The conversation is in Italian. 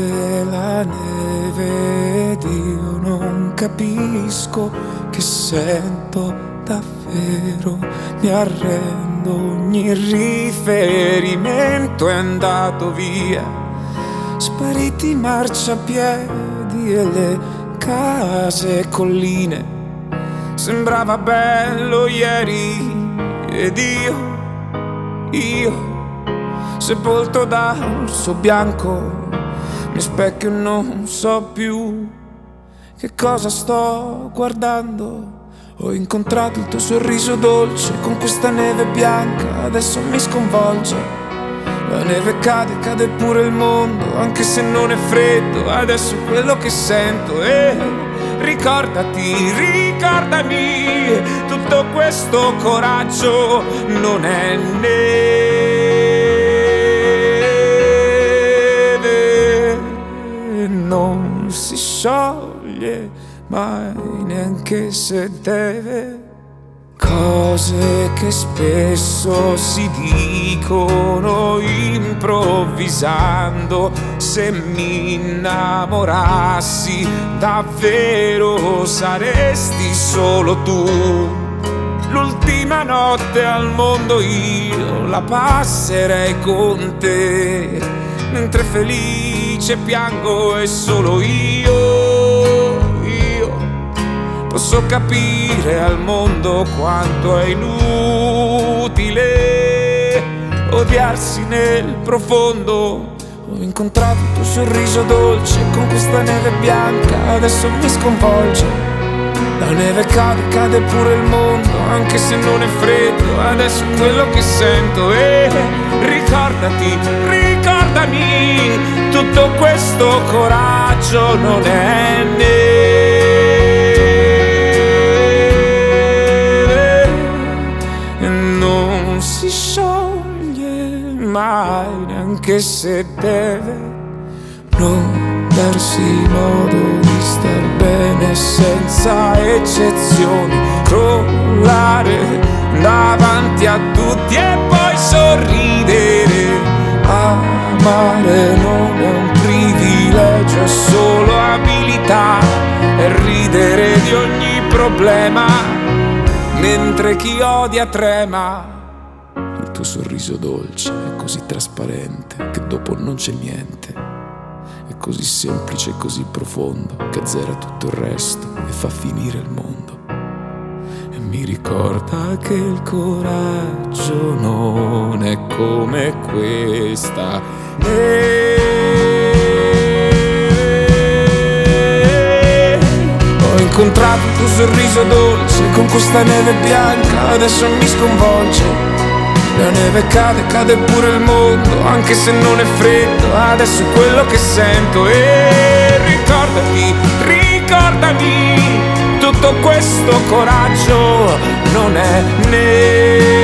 della neve ed io non capisco che sento davvero, mi arrendo, ogni riferimento è andato via, spariti marciapiedi e le case e colline, sembrava bello ieri ed io, io sepolto da un suo bianco, mi specchio non so più che cosa sto guardando. Ho incontrato il tuo sorriso dolce con questa neve bianca, adesso mi sconvolge. La neve cade, cade pure il mondo, anche se non è freddo, adesso è quello che sento. E ricordati, ricordami, tutto questo coraggio non è non si scioglie mai neanche se deve. Cose che spesso si dicono improvvisando, se mi innamorassi davvero saresti solo tu. L'ultima notte al mondo io la passerei con te, mentre felice piango e solo io, io posso capire al mondo quanto è inutile odiarsi nel profondo. Ho incontrato il tuo sorriso dolce con questa neve bianca, adesso mi sconvolge. La neve cade, cade pure il mondo, anche se non è freddo, adesso è quello che sento. E ricordati, ricordami, tutto questo coraggio non è neve non si scioglie mai, neanche se deve non darsi modo di star bene senza eccezioni, crollare davanti a tutti e poi sorridere. Amare non problema, mentre chi odia trema. Il tuo sorriso dolce è così trasparente che dopo non c'è niente. È così semplice e così profondo che azzera tutto il resto e fa finire il mondo. E mi ricorda che il coraggio non è come questa. E incontrato il tuo sorriso dolce con questa neve bianca, adesso mi sconvolge. La neve cade, cade pure il mondo, anche se non è freddo, adesso è quello che sento. E ricordati, ricordami, tutto questo coraggio non è neve.